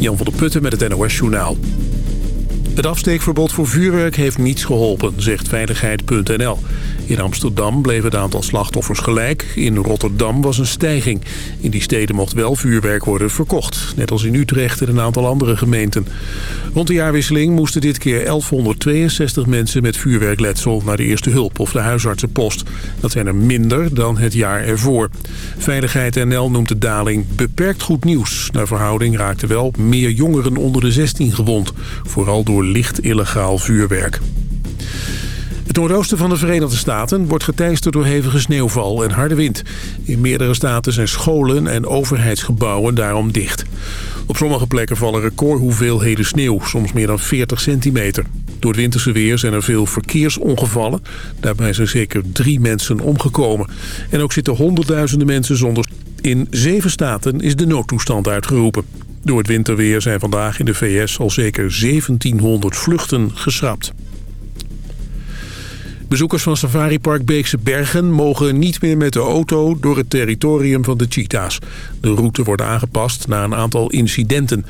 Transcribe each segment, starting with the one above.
Jan van der Putten met het NOS Journaal. Het afsteekverbod voor vuurwerk heeft niets geholpen, zegt Veiligheid.nl. In Amsterdam bleef het aantal slachtoffers gelijk. In Rotterdam was een stijging. In die steden mocht wel vuurwerk worden verkocht. Net als in Utrecht en een aantal andere gemeenten. Rond de jaarwisseling moesten dit keer 1162 mensen met vuurwerkletsel... naar de eerste hulp of de huisartsenpost. Dat zijn er minder dan het jaar ervoor. Veiligheid.nl noemt de daling beperkt goed nieuws. Naar verhouding raakten wel meer jongeren onder de 16 gewond. Vooral door licht illegaal vuurwerk. Het noordoosten van de Verenigde Staten wordt geteisterd door hevige sneeuwval en harde wind. In meerdere staten zijn scholen en overheidsgebouwen daarom dicht. Op sommige plekken vallen recordhoeveelheden sneeuw, soms meer dan 40 centimeter. Door het winterse weer zijn er veel verkeersongevallen. Daarbij zijn zeker drie mensen omgekomen. En ook zitten honderdduizenden mensen zonder... In zeven staten is de noodtoestand uitgeroepen. Door het winterweer zijn vandaag in de VS al zeker 1700 vluchten geschrapt. Bezoekers van Safaripark Beekse Bergen mogen niet meer met de auto door het territorium van de cheetahs. De route wordt aangepast na een aantal incidenten.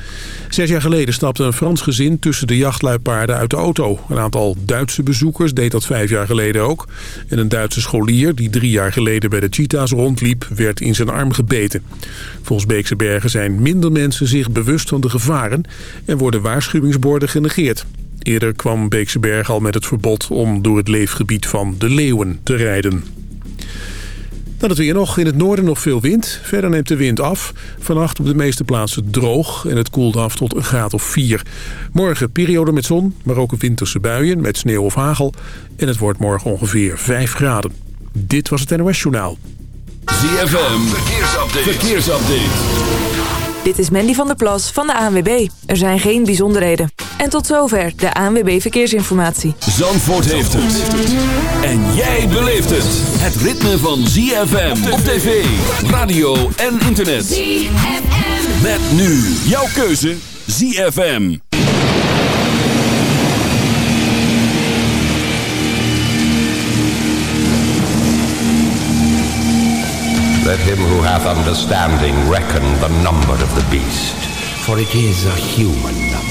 Zes jaar geleden stapte een Frans gezin tussen de jachtluipaarden uit de auto. Een aantal Duitse bezoekers deed dat vijf jaar geleden ook. En een Duitse scholier die drie jaar geleden bij de cheetahs rondliep werd in zijn arm gebeten. Volgens Beekse Bergen zijn minder mensen zich bewust van de gevaren en worden waarschuwingsborden genegeerd. Eerder kwam Beekse Berg al met het verbod om door het leefgebied van de leeuwen te rijden. Dan het weer nog. In het noorden nog veel wind. Verder neemt de wind af. Vannacht op de meeste plaatsen droog en het koelt af tot een graad of 4. Morgen periode met zon, maar ook winterse buien met sneeuw of hagel. En het wordt morgen ongeveer 5 graden. Dit was het NOS Journaal. ZFM, verkeersupdate. verkeersupdate. Dit is Mandy van der Plas van de ANWB. Er zijn geen bijzonderheden. En tot zover de ANWB Verkeersinformatie. Zandvoort heeft het. En jij beleeft het. Het ritme van ZFM op tv, radio en internet. ZFM. Met nu jouw keuze ZFM. Let him who hath understanding reckon the number of the beast, for it is a human number.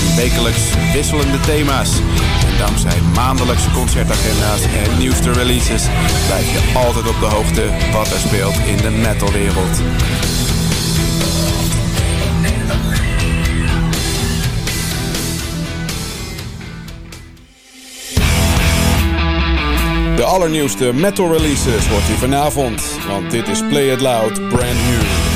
Wekelijks wisselende thema's. En dankzij maandelijkse concertagenda's en nieuwste releases blijf je altijd op de hoogte wat er speelt in de metalwereld. De allernieuwste metal releases hoort u vanavond, want dit is Play It Loud Brand New.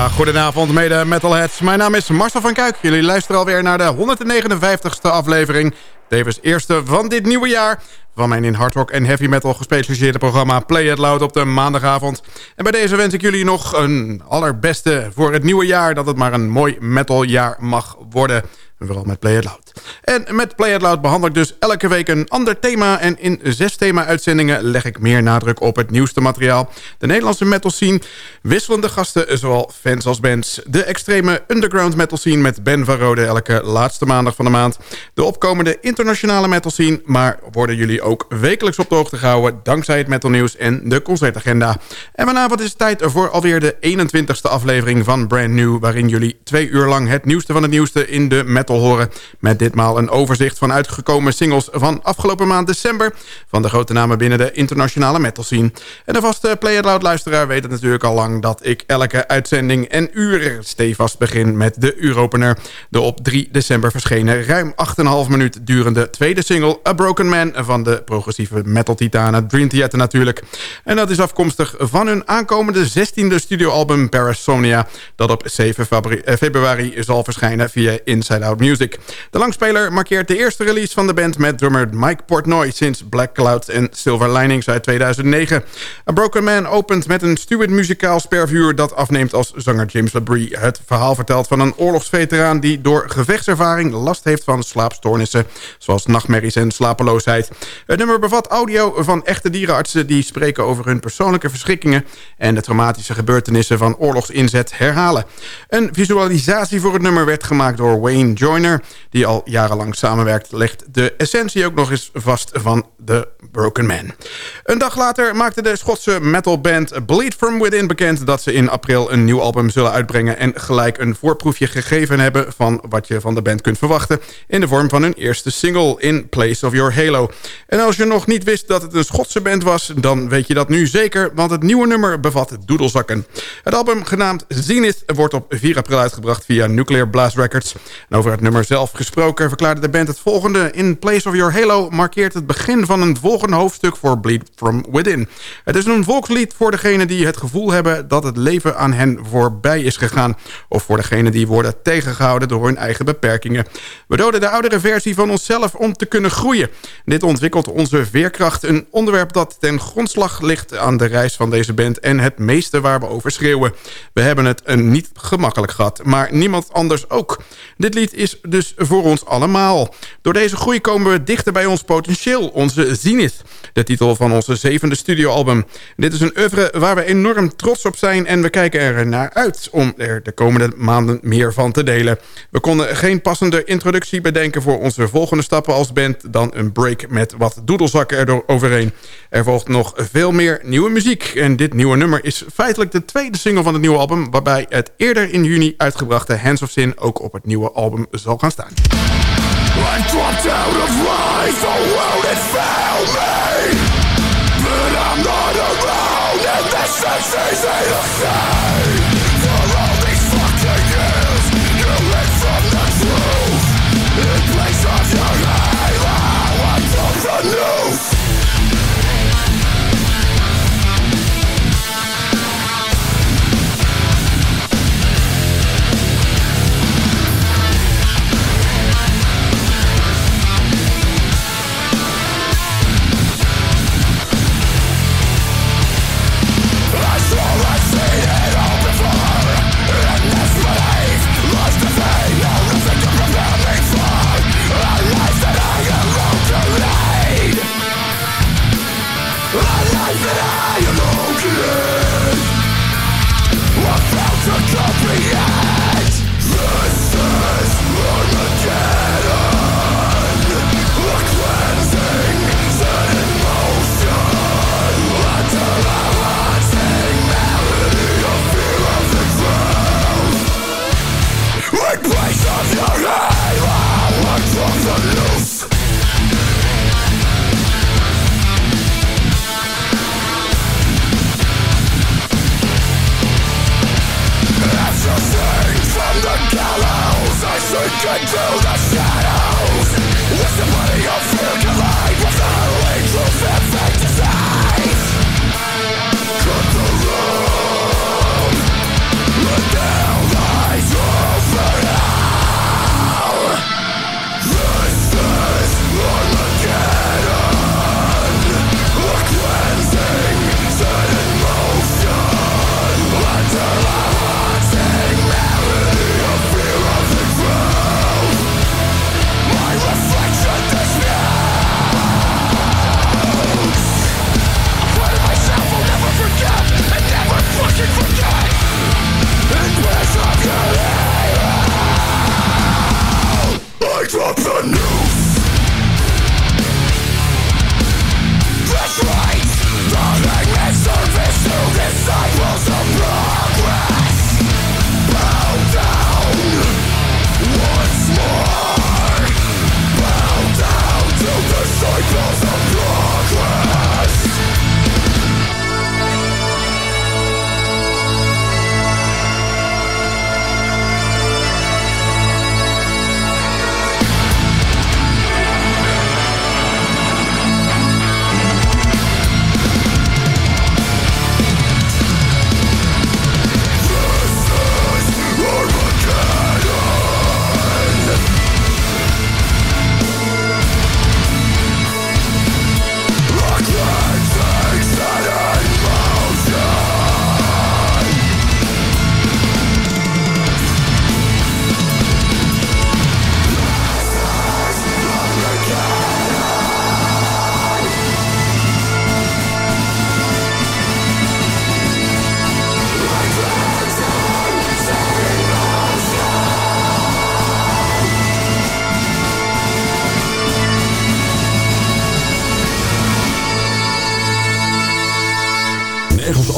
Ja, goedenavond mede metalheads. Mijn naam is Marcel van Kuik. Jullie luisteren alweer naar de 159ste aflevering. Tevens eerste van dit nieuwe jaar van mijn in hard rock en heavy metal gespecialiseerde programma Play It Loud op de maandagavond. En bij deze wens ik jullie nog een allerbeste voor het nieuwe jaar. Dat het maar een mooi metaljaar mag worden. Vooral met Play It Loud. En met Play It Loud behandel ik dus elke week een ander thema. En in zes thema-uitzendingen leg ik meer nadruk op het nieuwste materiaal. De Nederlandse metal scene. Wisselende gasten, zowel fans als bands. De extreme underground metal scene met Ben van Rode elke laatste maandag van de maand. De opkomende internationale metal scene. Maar worden jullie ook wekelijks op de hoogte gehouden... dankzij het metal nieuws en de concertagenda. En vanavond is het tijd voor alweer de 21ste aflevering van Brand New... waarin jullie twee uur lang het nieuwste van het nieuwste in de metal horen. Met ditmaal een overzicht van uitgekomen singles van afgelopen maand december... van de grote namen binnen de internationale metal scene. En de vaste Play It Loud luisteraar weet het natuurlijk al lang... dat ik elke uitzending en uur stevast begin met de uuropener. De op 3 december verschenen ruim 8,5 minuut durende tweede single... A Broken Man van de progressieve metal titanen Dream Theater natuurlijk. En dat is afkomstig van hun aankomende 16e studioalbum Parasomnia... dat op 7 eh, februari zal verschijnen via Inside Out Music. De langspeler markeert de eerste release van de band... met drummer Mike Portnoy sinds Black Clouds en Silver Linings uit 2009. A Broken Man opent met een stuwend muzikaal spervuur... dat afneemt als zanger James LaBrie het verhaal vertelt... van een oorlogsveteraan die door gevechtservaring last heeft van slaapstoornissen... zoals nachtmerries en slapeloosheid. Het nummer bevat audio van echte dierenartsen... die spreken over hun persoonlijke verschrikkingen... en de traumatische gebeurtenissen van oorlogsinzet herhalen. Een visualisatie voor het nummer werd gemaakt door Wayne Jones Die al jarenlang samenwerkt, legt de essentie ook nog eens vast van The Broken Man. Een dag later maakte de Schotse metalband Bleed From Within bekend... dat ze in april een nieuw album zullen uitbrengen... en gelijk een voorproefje gegeven hebben van wat je van de band kunt verwachten... in de vorm van hun eerste single, In Place of Your Halo. En als je nog niet wist dat het een Schotse band was... dan weet je dat nu zeker, want het nieuwe nummer bevat doedelzakken. Het album, genaamd Zenith, wordt op 4 april uitgebracht via Nuclear Blast Records. En over het nummer zelf gesproken verklaarde de band het volgende. In Place of Your Halo markeert het begin van een volgende hoofdstuk voor Bleed From Within. Het is een volkslied voor degenen die het gevoel hebben dat het leven aan hen voorbij is gegaan. Of voor degenen die worden tegengehouden door hun eigen beperkingen. We doden de oudere versie van onszelf om te kunnen groeien. Dit ontwikkelt onze veerkracht. Een onderwerp dat ten grondslag ligt aan de reis van deze band... en het meeste waar we over schreeuwen. We hebben het een niet gemakkelijk gehad, maar niemand anders ook. Dit lied is dus voor ons allemaal. Door deze groei komen we dichter bij ons potentieel, onze zenith. De titel van onze zevende studioalbum. Dit is een oeuvre waar we enorm trots op zijn... en we kijken er naar uit om er de komende maanden meer van te delen. We konden geen passende introductie bedenken voor onze volgende stappen als band... dan een break met wat doedelzakken eroverheen. Er volgt nog veel meer nieuwe muziek. En dit nieuwe nummer is feitelijk de tweede single van het nieuwe album... waarbij het eerder in juni uitgebrachte Hands of Sin ook op het nieuwe album zal gaan staan. I dropped out of life, the world had failed me But I'm not alone, and this is easy to say could the same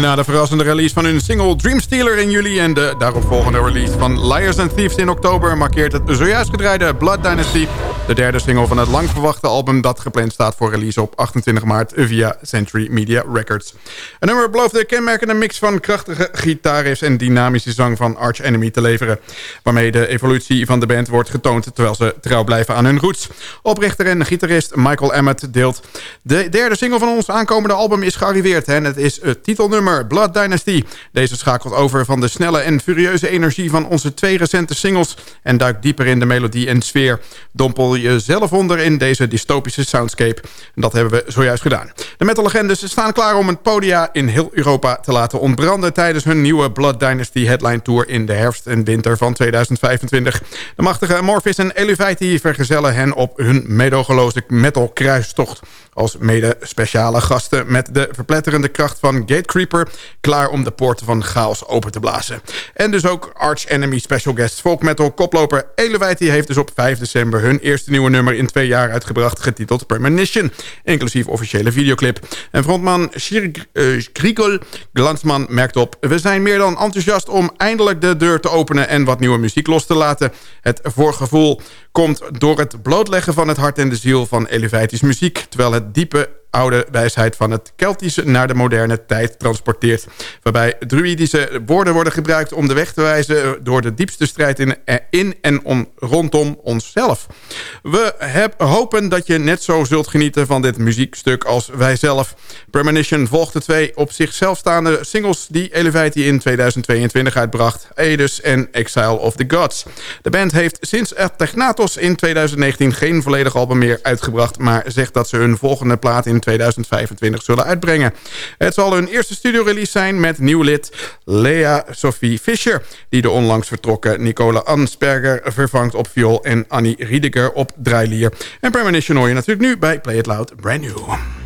Na de verrassende release van hun single Dream Stealer in juli... en de daaropvolgende release van Liars and Thieves in oktober... markeert het zojuist gedraaide Blood Dynasty... de derde single van het lang verwachte album... dat gepland staat voor release op 28 maart via Century Media Records. Een nummer belooft de kenmerkende mix van krachtige gitaarriffs... en dynamische zang van Arch Enemy te leveren... waarmee de evolutie van de band wordt getoond... terwijl ze trouw blijven aan hun roots. Oprichter en gitarist Michael Emmett deelt... de derde single van ons aankomende album is gearriveerd... en het is het titelnummer Blood Dynasty. Deze schakelt over van de snelle en furieuze energie van onze twee recente singles... en duikt dieper in de melodie en sfeer. Dompel je zelf onder in deze dystopische soundscape. En dat hebben we zojuist gedaan. De metal-legendes staan klaar om het podia in heel Europa te laten ontbranden... tijdens hun nieuwe Blood Dynasty Headline Tour in de herfst en winter van 2025. De machtige Morphis en Eluvati vergezellen hen op hun medogeloze metal kruistocht als mede speciale gasten... met de verpletterende kracht van Gatecreeper... klaar om de poorten van chaos open te blazen. En dus ook Arch Enemy special guest folk metal koploper Elevaiti... heeft dus op 5 december hun eerste nieuwe nummer in twee jaar uitgebracht... getiteld Premonition, inclusief officiële videoclip. En frontman Grigol uh, Glansman merkt op... we zijn meer dan enthousiast om eindelijk de deur te openen... en wat nieuwe muziek los te laten. Het voorgevoel komt door het blootleggen van het hart en de ziel van Elevatisch muziek... terwijl het diepe oude wijsheid van het Keltische naar de moderne tijd transporteert. Waarbij druïdische woorden worden gebruikt om de weg te wijzen... door de diepste strijd in, in en om, rondom onszelf. We hopen dat je net zo zult genieten van dit muziekstuk als wij zelf. Premonition volgde twee op zichzelf staande singles... die Elevati in 2022 uitbracht. Aedus en Exile of the Gods. De band heeft sinds Technatos in 2019 geen volledig album meer uitgebracht... maar zegt dat ze hun volgende plaat in 2025 zullen uitbrengen. Het zal hun eerste studiorelease zijn met nieuw lid Lea Sophie Fischer... die de onlangs vertrokken Nicola Ansperger vervangt op viool... en Annie Riediger op draailier. En Premonition hoor natuurlijk nu bij Play It Loud Brand New.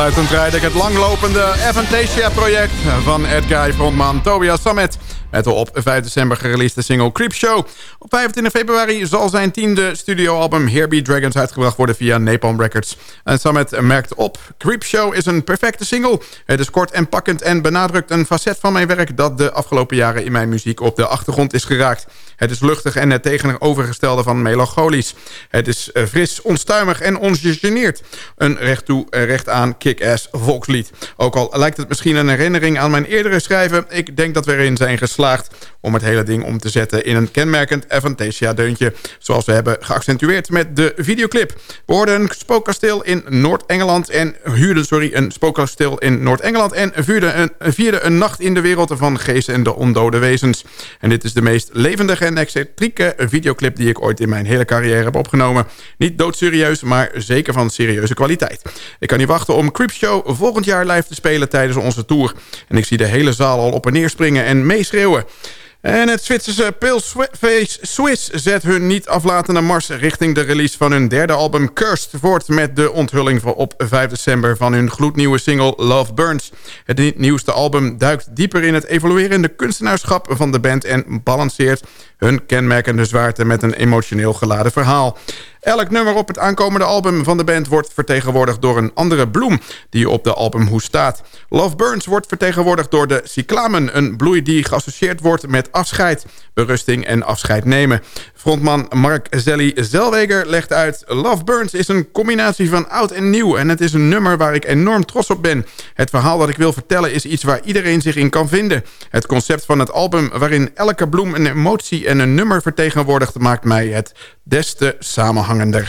Aansluitend rijd ik het langlopende Avantasia-project van Edguy frontman Tobias Samet. Met de op 5 december gereleasede single Creepshow. Op 25 februari zal zijn tiende studioalbum Herbie Dragons uitgebracht worden via Napalm Records. En Samet merkt op, Creepshow is een perfecte single. Het is kort en pakkend en benadrukt een facet van mijn werk... dat de afgelopen jaren in mijn muziek op de achtergrond is geraakt. Het is luchtig en het tegenovergestelde van melancholisch. Het is eh, fris, onstuimig en ongegeneerd. Een recht toe, eh, recht aan kick-ass volkslied. Ook al lijkt het misschien een herinnering aan mijn eerdere schrijven... ik denk dat we erin zijn geslaagd om het hele ding om te zetten... in een kenmerkend Avantasia-deuntje... zoals we hebben geaccentueerd met de videoclip. We hoorden een spookkasteel in Noord-Engeland... en huurden sorry, een spookkasteel in Noord-Engeland... en vierden een, vierden een nacht in de wereld van geesten en de ondode wezens. En dit is de meest levendige en excentrieke videoclip... die ik ooit in mijn hele carrière heb opgenomen. Niet doodserieus, maar zeker van serieuze kwaliteit. Ik kan niet wachten om Creepshow volgend jaar live te spelen tijdens onze tour. En ik zie de hele zaal al op en neer springen en meeschreeuwen. En het Zwitserse Pillsface Swiss zet hun niet aflatende mars... richting de release van hun derde album Cursed... voort met de onthulling op 5 december van hun gloednieuwe single Love Burns. Het nieuwste album duikt dieper in het evoluerende kunstenaarschap van de band... en balanceert hun kenmerkende zwaarte met een emotioneel geladen verhaal. Elk nummer op het aankomende album van de band wordt vertegenwoordigd door een andere bloem die op de albumhoes staat. Love Burns wordt vertegenwoordigd door de cyclamen, een bloei die geassocieerd wordt met afscheid, berusting en afscheid nemen. Frontman Mark Zelly Zelweger legt uit... Love Burns is een combinatie van oud en nieuw... en het is een nummer waar ik enorm trots op ben. Het verhaal dat ik wil vertellen is iets waar iedereen zich in kan vinden. Het concept van het album waarin elke bloem een emotie en een nummer vertegenwoordigt... maakt mij het des te samenhangender.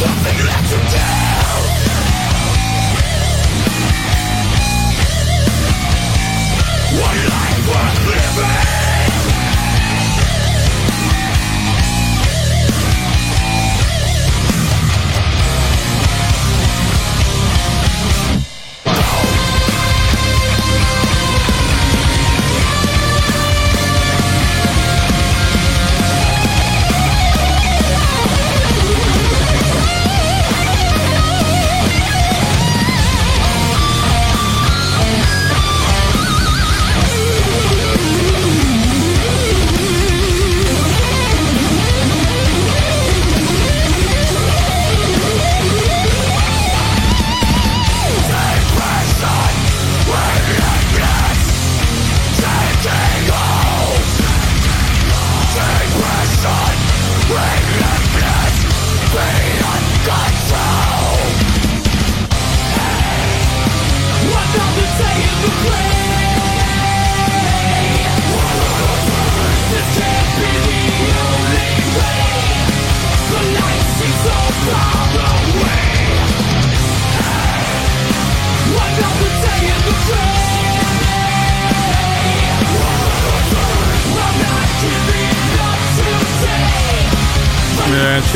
One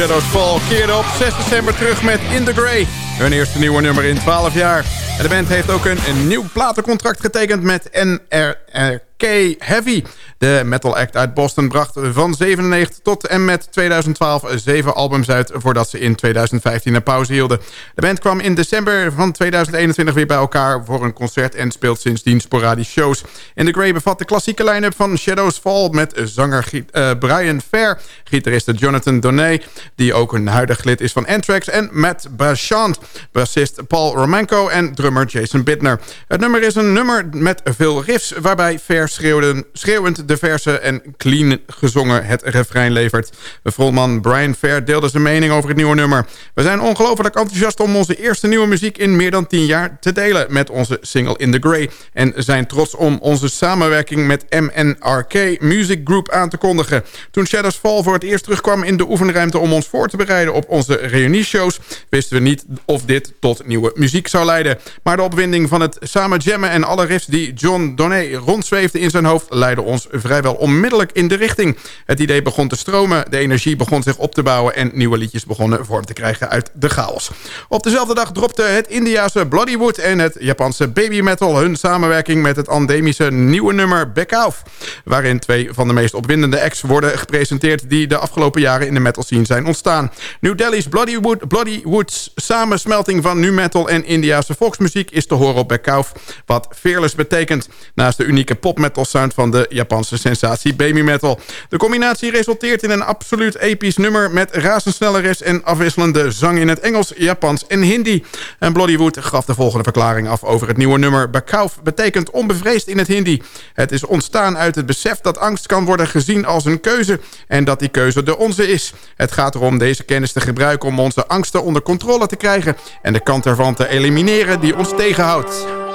Shadows Fall keerde op 6 december terug met In The Grey. Hun eerste nieuwe nummer in 12 jaar. En de band heeft ook een, een nieuw platencontract getekend met NRK Heavy. De metal act uit Boston bracht van 97 tot en met 2012 zeven albums uit... voordat ze in 2015 een pauze hielden. De band kwam in december van 2021 weer bij elkaar voor een concert... en speelt sindsdien sporadisch shows. In The Grey bevat de klassieke line-up van Shadows Fall... met zanger uh, Brian Fair, gitarist Jonathan Donet... die ook een huidig lid is van Anthrax... en Matt Bachant, bassist Paul Romanko en drummer Jason Bittner. Het nummer is een nummer met veel riffs... waarbij Fair schreeuwend de verse en clean gezongen het refrein levert. Frontman Brian Fair deelde zijn mening over het nieuwe nummer. We zijn ongelooflijk enthousiast om onze eerste nieuwe muziek in meer dan 10 jaar te delen met onze single In The Grey. En zijn trots om onze samenwerking met MNRK Music Group aan te kondigen. Toen Shadows Fall voor het eerst terugkwam in de oefenruimte om ons voor te bereiden op onze reunieshows, wisten we niet of dit tot nieuwe muziek zou leiden. Maar de opwinding van het samen jammen en alle riffs die John Donnet rondzweefde in zijn hoofd leidde ons vrijwel onmiddellijk in de richting. Het idee begon te stromen, de energie begon zich op te bouwen... en nieuwe liedjes begonnen vorm te krijgen uit de chaos. Op dezelfde dag dropte het Indiase Bloodywood en het Japanse baby metal... hun samenwerking met het endemische nieuwe nummer Back Off... waarin twee van de meest opwindende acts worden gepresenteerd... die de afgelopen jaren in de metal scene zijn ontstaan. New Delhi's Bloodywood, Bloodywood's samensmelting van nu metal en Indiase volksmuziek... is te horen op Back Off, wat fearless betekent. Naast de unieke pop metal sound van de Japanse sensatie baby metal. De combinatie resulteert in een absoluut episch nummer... met razendsnelle riffs en afwisselende zang in het Engels, Japans en Hindi. En Bloodywood gaf de volgende verklaring af over het nieuwe nummer. Bakauf betekent onbevreesd in het Hindi. Het is ontstaan uit het besef dat angst kan worden gezien als een keuze... en dat die keuze de onze is. Het gaat erom deze kennis te gebruiken om onze angsten onder controle te krijgen... en de kant ervan te elimineren die ons tegenhoudt.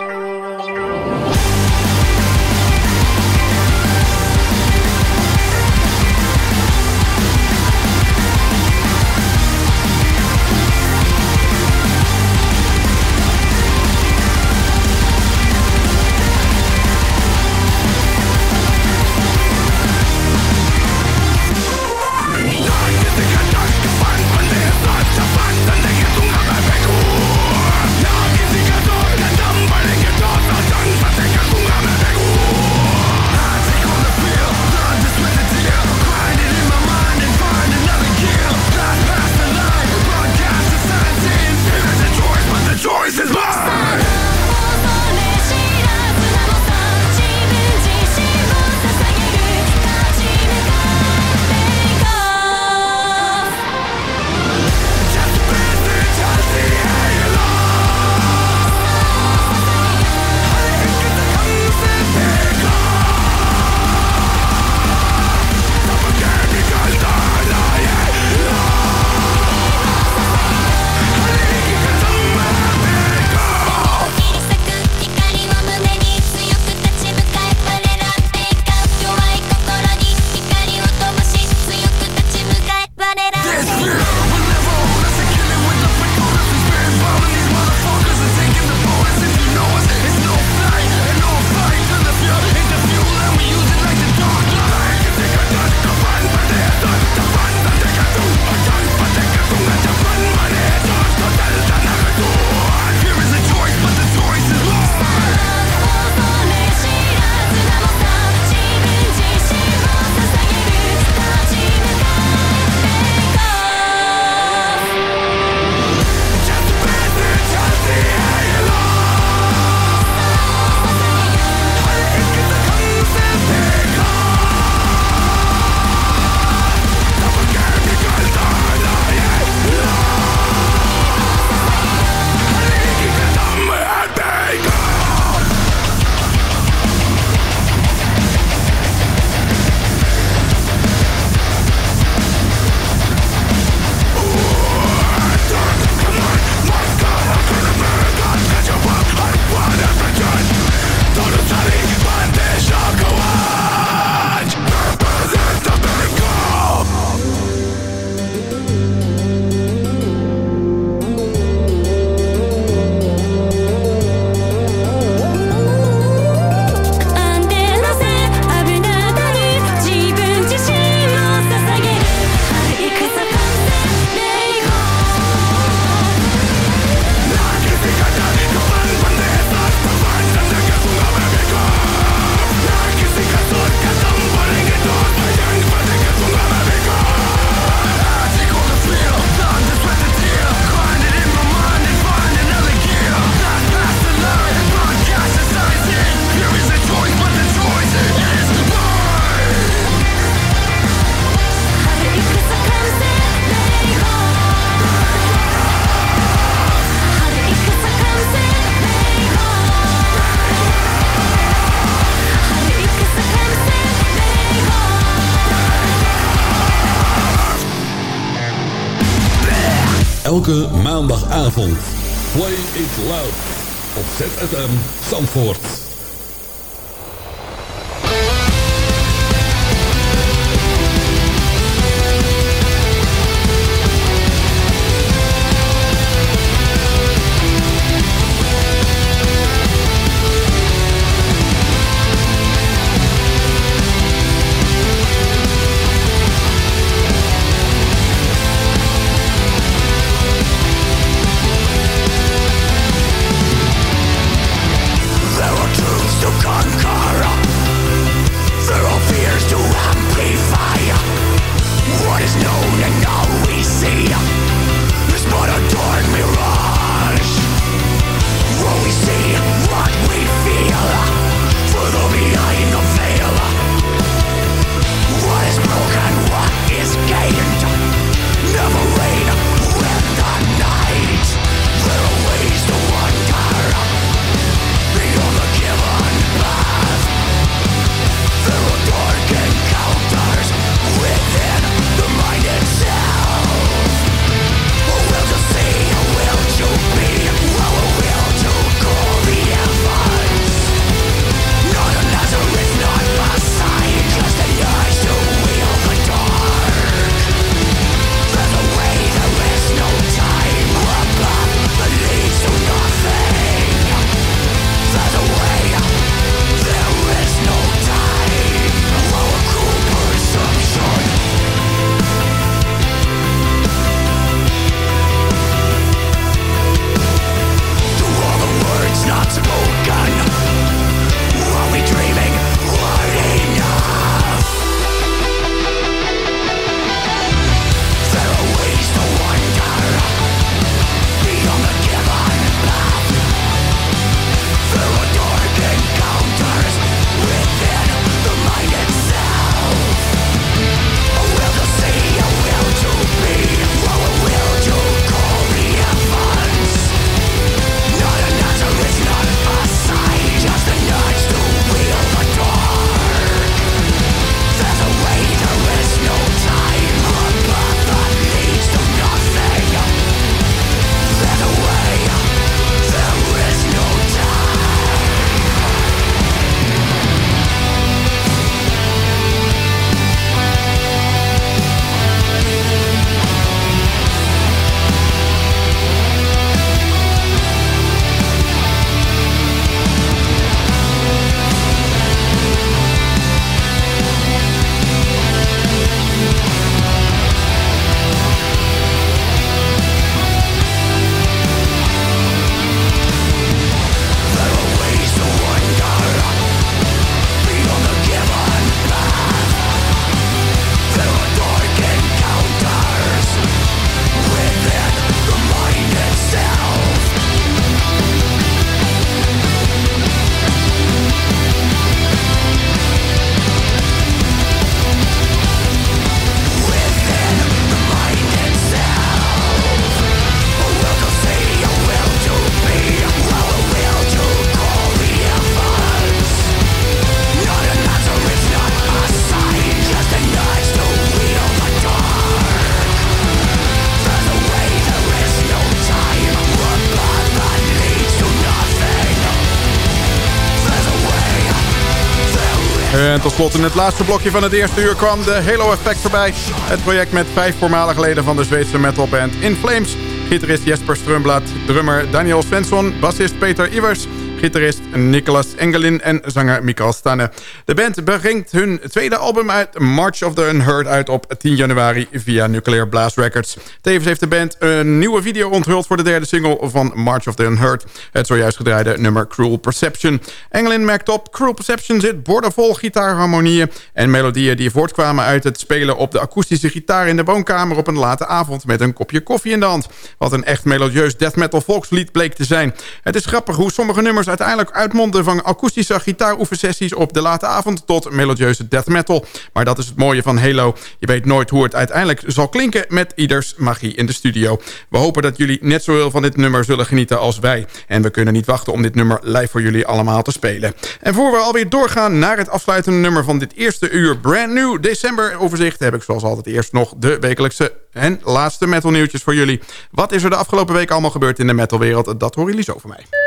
Tot slot in het laatste blokje van het eerste uur kwam de Halo Effect voorbij. Het project met vijf voormalige leden van de Zweedse metalband In Flames. Gitarist Jesper Strömblad, drummer Daniel Svensson, bassist Peter Ivers gitarist Nicolas Engelin en zanger Mikael Stanne. De band brengt hun tweede album uit March of the Unheard uit op 10 januari via Nuclear Blast Records. Tevens heeft de band een nieuwe video onthuld voor de derde single van March of the Unheard. Het zojuist gedraaide nummer Cruel Perception. Engelin merkt op, Cruel Perception zit boordevol gitaarharmonieën en melodieën die voortkwamen uit het spelen op de akoestische gitaar in de woonkamer op een late avond met een kopje koffie in de hand. Wat een echt melodieus death metal volkslied bleek te zijn. Het is grappig hoe sommige nummers uit uiteindelijk uitmonden van akoestische gitaaroefensessies op de late avond tot melodieuze death metal. Maar dat is het mooie van Halo. Je weet nooit hoe het uiteindelijk zal klinken met ieders magie in de studio. We hopen dat jullie net zoveel van dit nummer zullen genieten als wij. En we kunnen niet wachten om dit nummer live voor jullie allemaal te spelen. En voor we alweer doorgaan naar het afsluitende nummer van dit eerste uur Brand New December overzicht... heb ik zoals altijd eerst nog de wekelijkse en laatste metal nieuwtjes voor jullie. Wat is er de afgelopen week allemaal gebeurd in de metalwereld? Dat horen jullie zo van mij.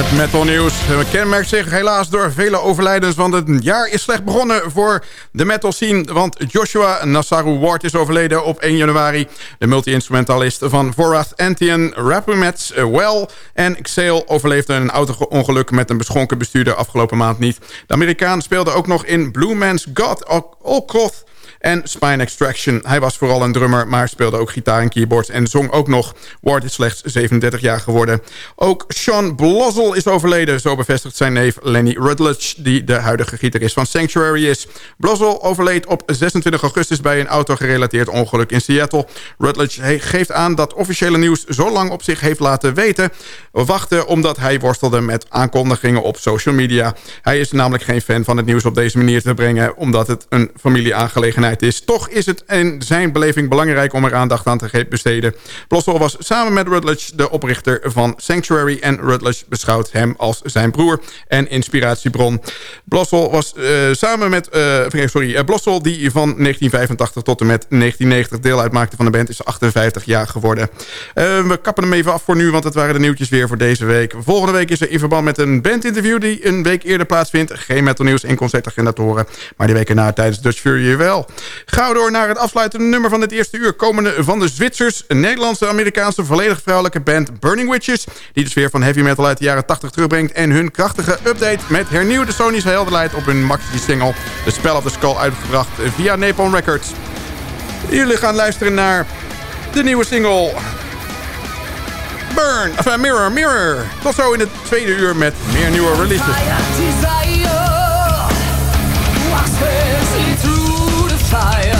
Het metal nieuws kenmerkt zich helaas door vele overlijdens... want het jaar is slecht begonnen voor de metal scene... want Joshua Nasaru Ward is overleden op 1 januari. De multi-instrumentalist van Vorath, Antian, Rapumets, Well en Xale... overleefden een auto-ongeluk met een beschonken bestuurder afgelopen maand niet. De Amerikaan speelde ook nog in Blue Man's God, Allcloth en Spine Extraction. Hij was vooral een drummer, maar speelde ook gitaar en keyboards... en zong ook nog. Ward is slechts 37 jaar geworden. Ook Sean Blozzel is overleden. Zo bevestigt zijn neef Lenny Rutledge... die de huidige gitarist van Sanctuary is. Blozzel overleed op 26 augustus... bij een autogerelateerd ongeluk in Seattle. Rutledge geeft aan dat officiële nieuws zo lang op zich heeft laten weten... wachten omdat hij worstelde met aankondigingen op social media. Hij is namelijk geen fan van het nieuws op deze manier te brengen... omdat het een familieaangelegenheid is. Toch is het in zijn beleving belangrijk om er aandacht aan te besteden. Blossel was samen met Rutledge de oprichter van Sanctuary... en Rutledge beschouwt hem als zijn broer en inspiratiebron. Blossel was uh, samen met... Uh, sorry, uh, Blossel, die van 1985 tot en met 1990 deel uitmaakte van de band... is 58 jaar geworden. we kappen hem even af voor nu, want het waren de nieuwtjes weer voor deze week. Volgende week is er in verband met een bandinterview... die een week eerder plaatsvindt. Geen metal nieuws in concertagenda te horen. Maar die week erna tijdens Dutch Fury wel. Gaan door naar het afsluitende nummer van het eerste uur. Komende van de Zwitsers, Nederlandse, Amerikaanse, volledig vrouwelijke band Burning Witches. Die de sfeer van heavy metal uit de jaren 80 terugbrengt. En hun krachtige update met hernieuwde Sony's helderheid op hun maxi-single. The Spell of the Skull uitgebracht via Napalm Records. Jullie gaan luisteren naar de nieuwe single... Burn, of Mirror, Mirror. Tot zo in het tweede uur met meer nieuwe releases. fire.